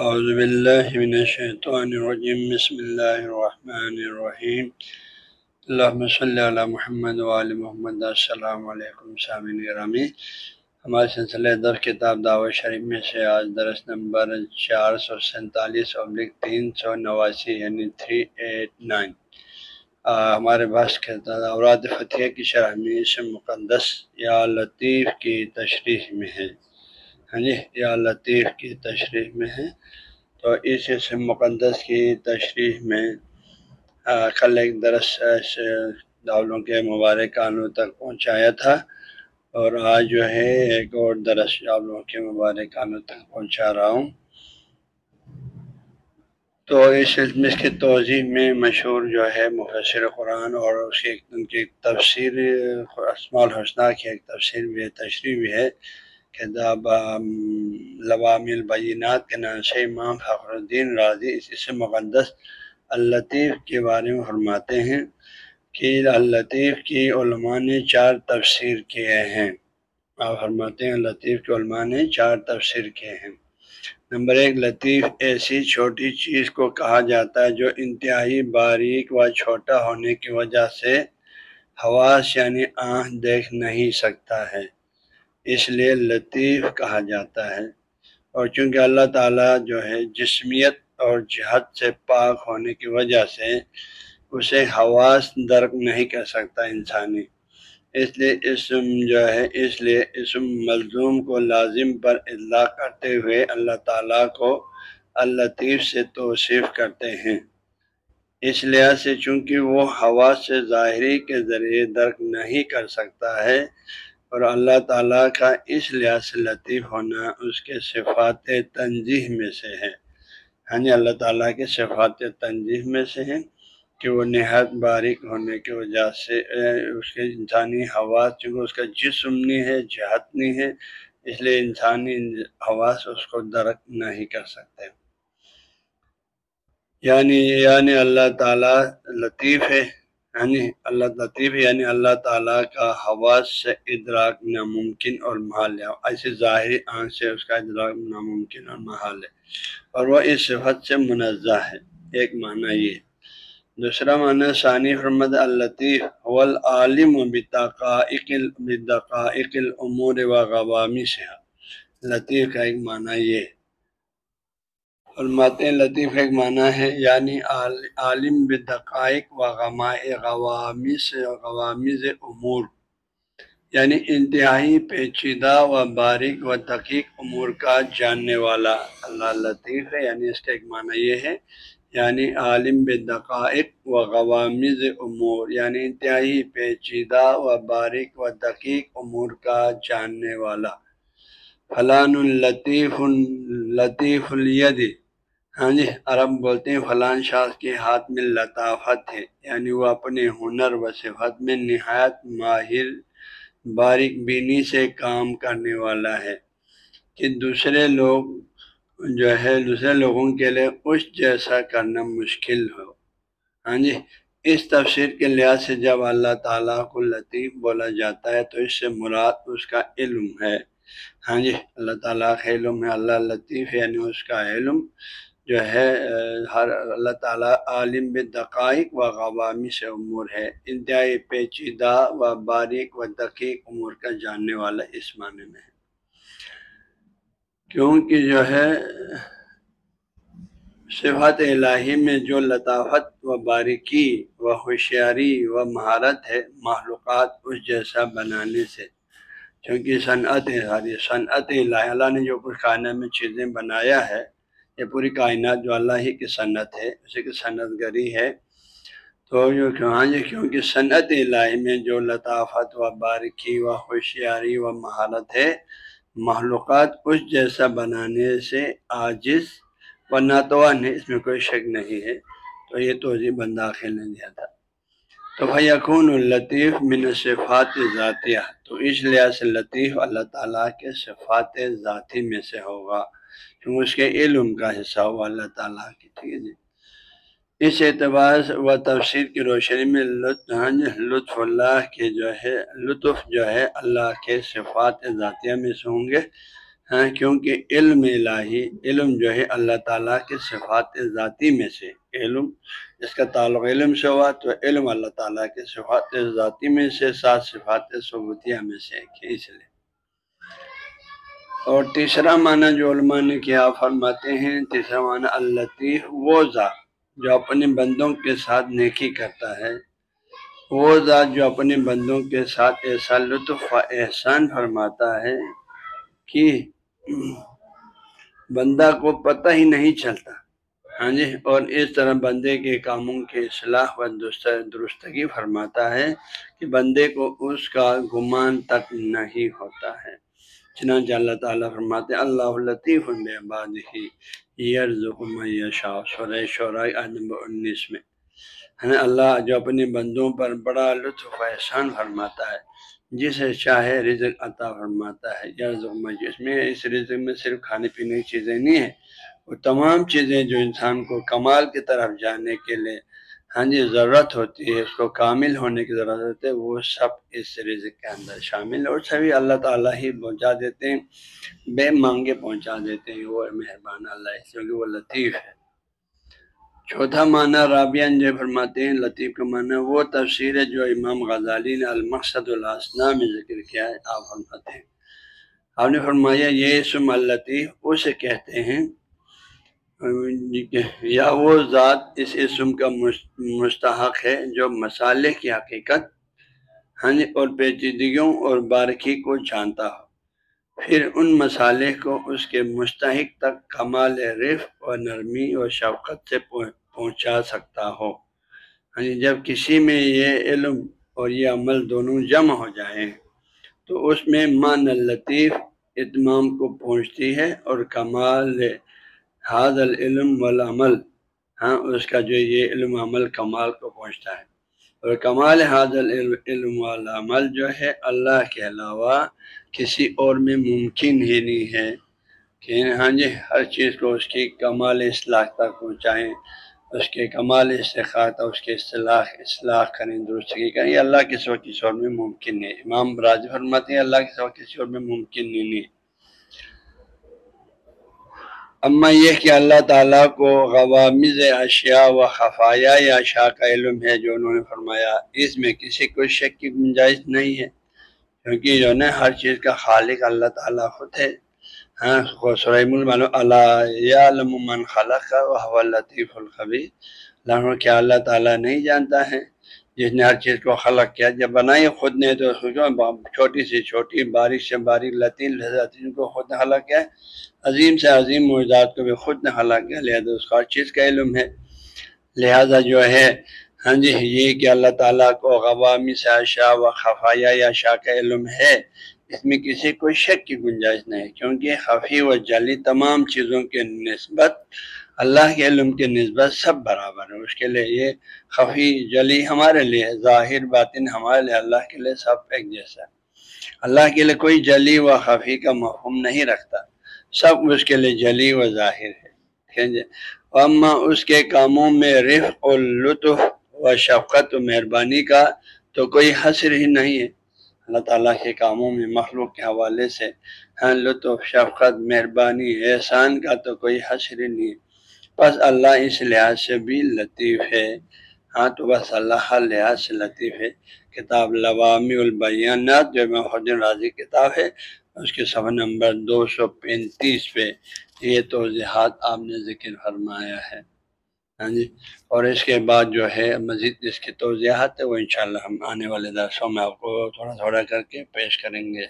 اعوذ باللہ من الشیطان الرجیم بسم اللہ الرحمن الرحیم اللہم صلی علی محمد وآل محمد. السلام علیکم سامعین گرامی ہمارے سلسلہ در کتاب دعوت شریف میں سے آج درس نمبر چار سو سینتالیس ابلک تین سو نواسی یعنی تھری ایٹ نائن۔ ہمارے بحث کے اوراد فتح کی شرح میں اسم مقدس یا لطیف کی تشریح میں ہے۔ ہاں جی یا لطیف کی تشریح میں ہے۔ تو اس اسم مقدس کی تشریح میں کل ایک درس داولوں کے مبارک کانوں تک پہنچایا تھا۔ اور آج جو ہے، ایک اور درس داولوں کے مبارک کانوں تک پہنچا رہا ہوں۔ تو اس اس کی توضیع میں مشہور جو ہے، مفسر قرآن اور اس کی ان کی تفسیر اسماع الحسنہ کی ایک تفسیر بھی ہے، تشریح بھی ہے۔ کتاب لوام البینات کے نام سے امام فخر الدین راضی اس سے مقدس الطیف کے بارے میں فرماتے ہیں کہ الطیف کی علماء نے چار تفسیر کیے ہیں۔ آپ فرماتے ہیں لطیف کے علماء نے چار تفسیر کیے ہیں۔ نمبر ایک، لطیف ایسی چھوٹی چیز کو کہا جاتا ہے جو انتہائی باریک و چھوٹا ہونے کی وجہ سے حواس یعنی آنکھ دیکھ نہیں سکتا ہے۔ اس لیے لطیف کہا جاتا ہے۔ اور چونکہ اللہ تعالیٰ جو ہے جسمیت اور جہد سے پاک ہونے کی وجہ سے اسے حواس درک نہیں کر سکتا انسانی، اس لیے اسم جو ہے، اس لیے اسم ملزوم کو لازم پر اطلاع کرتے ہوئے اللہ تعالیٰ کو اللطیف سے توصیف کرتے ہیں۔ اس لحاظ سے چونکہ وہ ہوا سے ظاہری کے ذریعے درک نہیں کر سکتا ہے اور اللہ تعالیٰ کا اس لحاظ سے لطیف ہونا اس کے صفات تنظیح میں سے ہے۔ ہاں جی اللہ تعالیٰ کے صفات تنظیح میں سے ہیں کہ وہ نہایت باریک ہونے کی وجہ سے اس کے انسانی حواس، چونکہ اس کا جسم نہیں ہے، جہت نہیں ہے، اس لیے انسانی حواس اس کو درک نہیں کر سکتے۔ یعنی یعنی اللہ تعالیٰ لطیف ہے۔ یعنی اللہ لطیف یعنی اللہ تعالیٰ کا حواس سے ادراک ناممکن اور محال ہے۔ ایسے ظاہری آنکھ سے اس کا ادراک ناممکن اور محال ہے۔ اور وہ اس صفت سے منزہ ہے۔ ایک معنی یہ دوسرا معنی، ثانی حرمت الطیف والعالم بتقائق بتقائق الامور و غوامی سے لطیف کا ایک معنی یہ علمات لطیف ایک معنی ہے یعنی عالم بدقائق و غوامز امور یعنی انتہائی پیچیدہ و باریک و دقیق امور کا جاننے والا۔ اللہ لطیف ہے یعنی اس کا ایک معنی یہ ہے یعنی عالم بدقائق و غوامز امور یعنی انتہائی پیچیدہ و باریک و دقیق امور کا جاننے والا۔ فلان الطیف الطیف الید ہاں جی عرب بولتے ہیں، فلان شاخ کے ہاتھ میں لطافت ہے یعنی وہ اپنے ہنر و صفت میں نہایت ماہر، باریک بینی سے کام کرنے والا ہے کہ دوسرے لوگ جو ہے، دوسرے لوگوں کے لیے اس جیسا کرنا مشکل ہو۔ ہاں جی اس تفسیر کے لحاظ سے جب اللہ تعالیٰ کو لطیف بولا جاتا ہے تو اس سے مراد اس کا علم ہے۔ ہاں جی اللہ تعالیٰ کا علم ہے، اللہ لطیف یعنی اس کا علم جو ہے ہر اللہ تعالیٰ عالم دقائق و غوامی سے امور ہے۔ انتہائی پیچیدہ و باریک و دقیق امور کا جاننے والا اس معنی میں ہے۔ کیونکہ جو ہے، صفات الہی میں جو لطافت و باریکی و ہوشیاری و مہارت ہے معلومات اس جیسا بنانے سے کیونکہ صنعت ہے ساری صنعت الہی، اللہ نے جو کچھ کھانے میں چیزیں بنایا ہے یہ پوری کائنات جو اللہ ہی کی صنعت ہے، اسی کی صنعت گری ہے۔ تو جو ہاں جی کیونکہ صنعت الہی میں جو لطافت و باریکی و ہوشیاری و مہارت ہے معلومات اس جیسا بنانے سے عاجز و ناتوان ہے، اس میں کوئی شک نہیں ہے۔ تو یہ توضیع بنداخل نے دیا تھا۔ تو بھائی یقون الطیف من صفات ذاتیہ، تو اس لحاظ سے لطیف اللہ تعالیٰ کے صفات ذاتی میں سے ہوگا۔ کیونکہ اس کے علم کا حصہ ہوا اللہ تعالیٰ کی، ٹھیک ہے جی۔ اس اعتبار و تفسیر کی روشنی میں لطف ہاں جی، لطف اللہ کے جو ہے، لطف جو ہے اللہ کے صفات ذاتیہ میں سے ہوں گے۔ ہاں کیونکہ علم الہی، علم جو ہے اللہ تعالیٰ کے صفات ذاتی میں سے، علم اس کا تعلق علم سے ہوا تو علم اللہ تعالیٰ کے صفات ذاتی میں سے، سات صفات ثبوتیہ میں سے ایک ہے اس لیے۔ اور تیسرا معنی جو علماء نے کیا، فرماتے ہیں، تیسرا معنی الطیف وہ ذات جو اپنے بندوں کے ساتھ نیکی کرتا ہے۔ وہ ذات جو اپنے بندوں کے ساتھ ایسا لطف و احسان فرماتا ہے کہ بندہ کو پتہ ہی نہیں چلتا۔ ہاں جی اور اس طرح بندے کے کاموں کے اصلاح و درستگی فرماتا ہے کہ بندے کو اس کا گمان تک نہیں ہوتا ہے۔ چنانچہ اللہ تعالیٰ فرماتے اللہ لطیف شاہ شورۂ انیس میں۔ اللہ جو اپنے بندوں پر بڑا لطف و احسان فرماتا ہے، جسے چاہے رزق عطا فرماتا ہے۔ یا اس میں، اس رزق میں صرف کھانے پینے کی چیزیں نہیں ہیں، وہ تمام چیزیں جو انسان کو کمال کی طرف جانے کے لیے ہاں جی ضرورت ہوتی ہے، اس کو کامل ہونے کی ضرورت ہوتی ہے، وہ سب اس رزق کے اندر شامل اور سبھی اللہ تعالیٰ ہی پہنچا دیتے ہیں، بے مانگے پہنچا دیتے ہیں، وہ مہربان اللہ کیونکہ وہ لطیف ہے۔ چوتھا معنی رابعین جو فرماتے ہیں، لطیف کا معنی، وہ تفسیر ہے جو امام غزالی نے المقصد الاسنا میں ذکر کیا ہے، آپ فرماتے ہیں۔ آپ نے فرمایا یہ اسم الطیف اسے کہتے ہیں یا وہ ذات اس اسم کا مستحق ہے جو مسالے کی حقیقت ہاں اور پیچیدگیوں اور بارکی کو جانتا ہو۔ پھر ان مسالے کو اس کے مستحق تک کمال رف اور نرمی اور شفقت سے پہنچا سکتا ہو۔ یعنی جب کسی میں یہ علم اور یہ عمل دونوں جمع ہو جائیں، تو اس میں مان الطیف اتمام کو پہنچتی ہے اور کمال حاض العلم والعمل. ہاں اس کا جو یہ علم عمل کمال کو پہنچتا ہے. اور کمال حاضل علم والعمل جو ہے، اللہ کے علاوہ کسی اور میں ممکن ہی نہیں ہے کہ ہاں جی ہر چیز کو اس کی کمال اصلاح تک پہنچائیں، اس کے کمال استخاط اس کے اصلاح اصلاح کریں، درستگی کریں. یہ اللہ کے سوا کسی اور میں ممکن نہیں امام راج فرماتے ہیں، اللہ کے سوا کسی اور میں ممکن نہیں نہیں اما یہ کہ اللہ تعالیٰ کو غوامز اشیاء و خفایا یا اشیاء کا علم ہے جو انہوں نے فرمایا، اس میں کسی کو شک کی گنجائش نہیں ہے۔ کیونکہ جو ہے ہر چیز کا خالق اللہ تعالیٰ خود ہے۔ ہاں اللہ من خلق کا لطیف الخبی اللہ کیا اللہ تعالیٰ نہیں جانتا ہے؟ جس نے ہر چیز کو خلق کیا، جب بنائی خود نے تو سوچو چھوٹی سی چھوٹی، باریک سے باریک لطیل کو خود نے خلق کیا، عظیم سے عظیم موجود کو بھی خود نے خلق کیا، لہٰذا اس کو ہر چیز کا علم ہے۔ لہذا جو ہے ہاں جی یہ کہ اللہ تعالیٰ کو غوامی سے اشاء و خفایا یا شاہ کا علم ہے، اس میں کسی کو شک کی گنجائش نہیں، کیونکہ خفی و جلی تمام چیزوں کے نسبت اللہ کے علم کے نسبت سب برابر ہے اس کے لیے یہ خفی جلی ہمارے لیے، ظاہر باطن ہمارے لیے اللہ کے لیے سب ایک جیسا۔ اللہ کے لیے کوئی جلی و خفی کا مفہوم نہیں رکھتا۔ سب اس کے لیے جلی و ظاہر ہے۔ اما اس کے کاموں میں رف و لطف و شفقت و مہربانی کا تو کوئی حسر ہی نہیں ہے۔ اللہ تعالیٰ کے کاموں میں مخلوق کے حوالے سے ہاں لطف، شفقت، مہربانی، احسان کا تو کوئی حسر نہیں ہے۔ بس اللہ اس لحاظ سے بھی لطیف ہے۔ ہاں تو بس اللہ ہر لحاظ سے لطیف ہے۔ کتاب لوامی البیانات، جو میں خود راضی کتاب ہے، اس کے صفحہ نمبر دو سو پینتیس پہ یہ توضیحات آپ نے ذکر فرمایا ہے۔ ہاں جی اور اس کے بعد جو ہے مزید اس کی توضیحات ہے وہ انشاءاللہ ہم آنے والے درسوں میں آپ کو تھوڑا تھوڑا کر کے پیش کریں گے۔